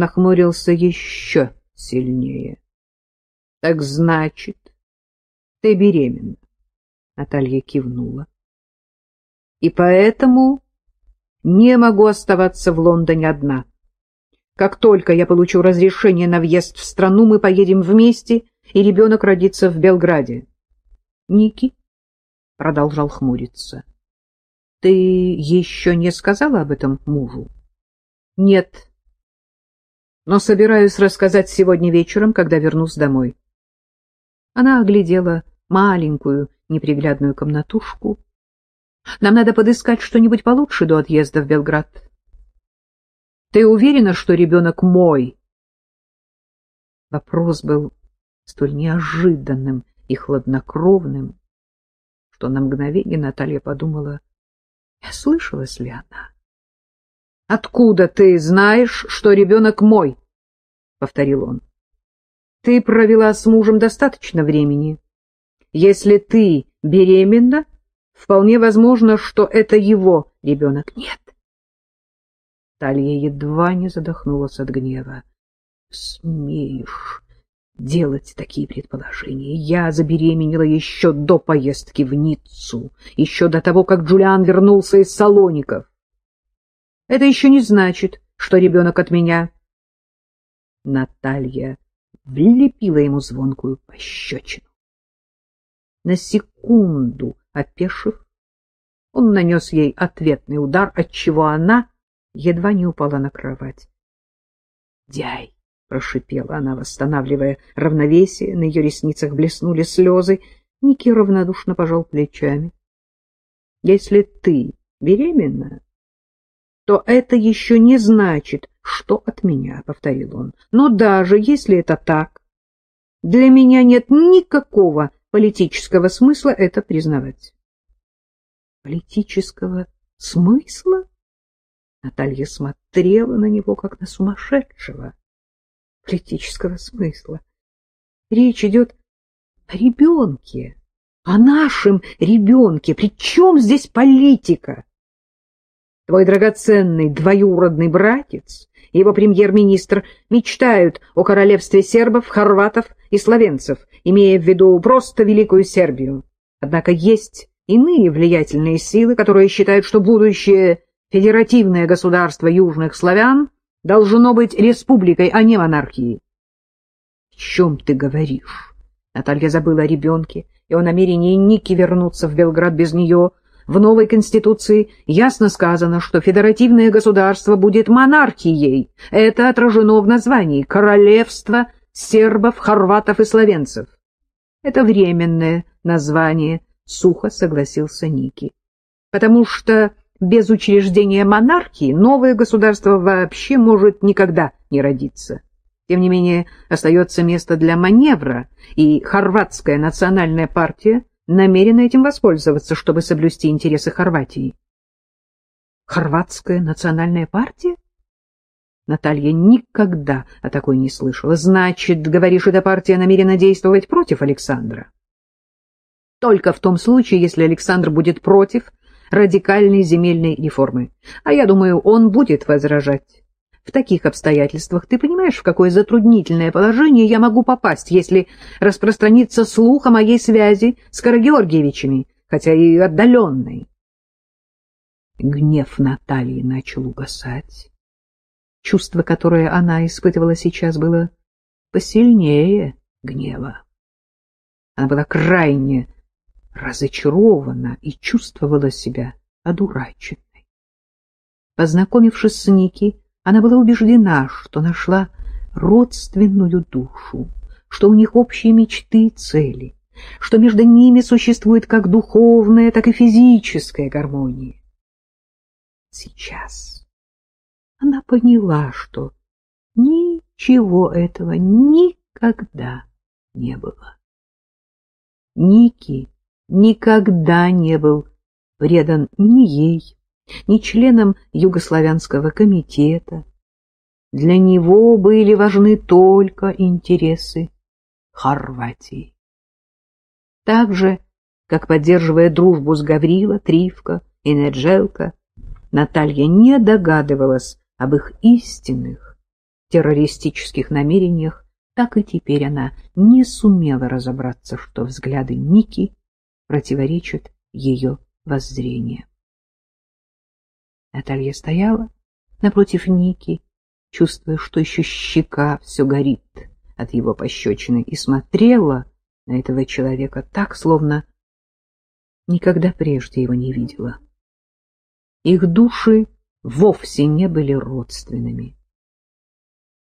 нахмурился еще сильнее. — Так значит, ты беременна? Наталья кивнула. — И поэтому не могу оставаться в Лондоне одна. Как только я получу разрешение на въезд в страну, мы поедем вместе, и ребенок родится в Белграде. — Ники? — продолжал хмуриться. — Ты еще не сказала об этом мужу? — Нет. Но собираюсь рассказать сегодня вечером, когда вернусь домой. Она оглядела маленькую неприглядную комнатушку. Нам надо подыскать что-нибудь получше до отъезда в Белград. Ты уверена, что ребенок мой? Вопрос был столь неожиданным и хладнокровным, что на мгновение Наталья подумала, слышалась ли она? — Откуда ты знаешь, что ребенок мой? — повторил он. — Ты провела с мужем достаточно времени. Если ты беременна, вполне возможно, что это его ребенок. Нет. Талья едва не задохнулась от гнева. Смеешь делать такие предположения. Я забеременела еще до поездки в Ниццу, еще до того, как Джулиан вернулся из Салоников. Это еще не значит, что ребенок от меня. Наталья влепила ему звонкую пощечину. На секунду опешив, он нанес ей ответный удар, отчего она едва не упала на кровать. «Дяй!» — прошипела она, восстанавливая равновесие, на ее ресницах блеснули слезы. Ники равнодушно пожал плечами. «Если ты беременна, то это еще не значит, что от меня», — повторил он. «Но даже если это так, для меня нет никакого политического смысла это признавать. Политического смысла? Наталья смотрела на него, как на сумасшедшего. Политического смысла. Речь идет о ребенке, о нашем ребенке. Причем здесь политика? Твой драгоценный двоюродный братец и его премьер-министр мечтают о королевстве сербов, хорватов и словенцев, имея в виду просто Великую Сербию. Однако есть иные влиятельные силы, которые считают, что будущее федеративное государство южных славян должно быть республикой, а не монархией. — О чем ты говоришь? Наталья забыла о ребенке и о намерении Ники вернуться в Белград без нее. В новой конституции ясно сказано, что федеративное государство будет монархией. Это отражено в названии «Королевство сербов, хорватов и словенцев. Это временное название, сухо согласился Ники. Потому что без учреждения монархии новое государство вообще может никогда не родиться. Тем не менее, остается место для маневра, и хорватская национальная партия намерена этим воспользоваться, чтобы соблюсти интересы Хорватии. Хорватская национальная партия? Наталья никогда о такой не слышала. Значит, говоришь, эта партия намерена действовать против Александра? Только в том случае, если Александр будет против радикальной земельной реформы. А я думаю, он будет возражать. В таких обстоятельствах ты понимаешь, в какое затруднительное положение я могу попасть, если распространится слух о моей связи с Карагеоргиевичами, хотя и отдаленной. Гнев Натальи начал угасать. Чувство, которое она испытывала сейчас, было посильнее гнева. Она была крайне разочарована и чувствовала себя одураченной. Познакомившись с Ники, она была убеждена, что нашла родственную душу, что у них общие мечты и цели, что между ними существует как духовная, так и физическая гармония. Сейчас она поняла, что ничего этого никогда не было. Ники никогда не был предан ни ей, ни членам Югославянского комитета. Для него были важны только интересы Хорватии. Так же, как поддерживая дружбу с Гаврила, Тривка и Неджелка, Наталья не догадывалась об их истинных, террористических намерениях, так и теперь она не сумела разобраться, что взгляды Ники противоречат ее воззрению. Наталья стояла напротив Ники, чувствуя, что еще щека все горит от его пощечины, и смотрела на этого человека так, словно никогда прежде его не видела. Их души вовсе не были родственными.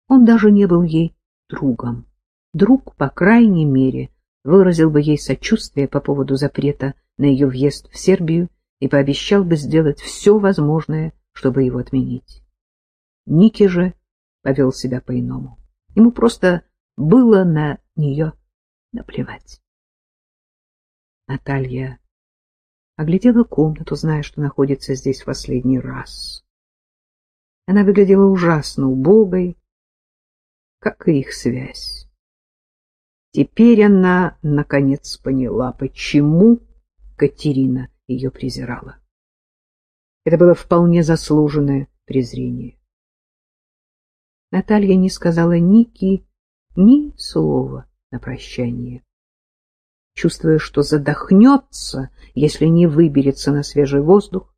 Он даже не был ей другом. Друг, по крайней мере, выразил бы ей сочувствие по поводу запрета на ее въезд в Сербию и пообещал бы сделать все возможное, чтобы его отменить. Ники же повел себя по-иному. Ему просто было на нее наплевать. Наталья оглядела комнату, зная, что находится здесь в последний раз. Она выглядела ужасно убогой, как и их связь. Теперь она, наконец, поняла, почему Катерина ее презирала. Это было вполне заслуженное презрение. Наталья не сказала Нике ни слова на прощание. Чувствуя, что задохнется, если не выберется на свежий воздух,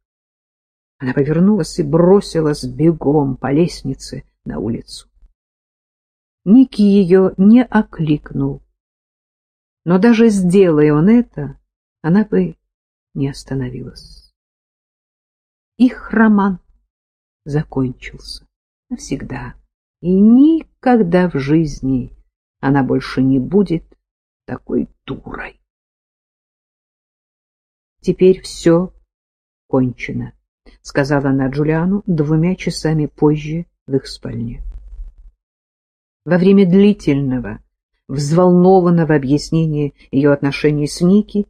она повернулась и бросилась бегом по лестнице на улицу. Ники ее не окликнул. Но даже сделая он это, она бы не остановилась. Их роман закончился навсегда, и никогда в жизни она больше не будет такой дурой. Теперь все кончено, сказала она Джулиану двумя часами позже в их спальне. Во время длительного, взволнованного объяснения ее отношений с Ники,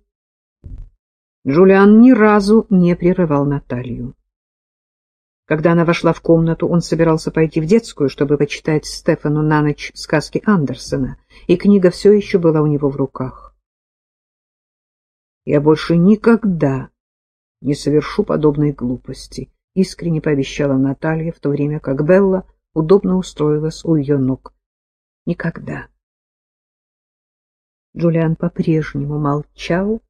Джулиан ни разу не прерывал Наталью. Когда она вошла в комнату, он собирался пойти в детскую, чтобы почитать Стефану на ночь сказки Андерсона, и книга все еще была у него в руках. «Я больше никогда не совершу подобной глупости», — искренне пообещала Наталья, в то время как Белла удобно устроилась у ее ног никогда. Джулиан по-прежнему молчал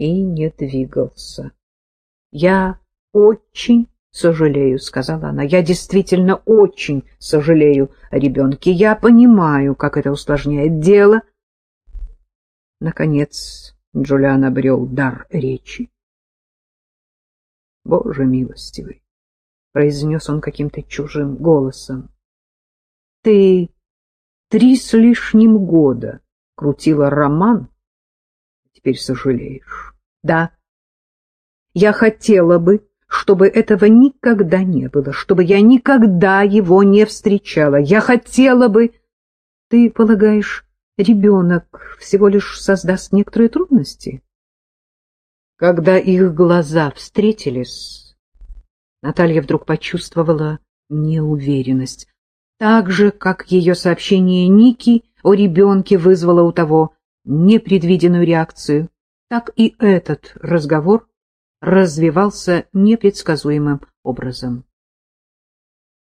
и не двигался. — Я очень сожалею, — сказала она. — Я действительно очень сожалею о ребенке. Я понимаю, как это усложняет дело. Наконец Джулиан обрел дар речи. — Боже милостивый! — произнес он каким-то чужим голосом. — Ты три с лишним года крутила роман, теперь сожалеешь. Да, я хотела бы, чтобы этого никогда не было, чтобы я никогда его не встречала. Я хотела бы... Ты полагаешь, ребенок всего лишь создаст некоторые трудности? Когда их глаза встретились, Наталья вдруг почувствовала неуверенность так же, как ее сообщение Ники о ребенке вызвало у того непредвиденную реакцию, так и этот разговор развивался непредсказуемым образом.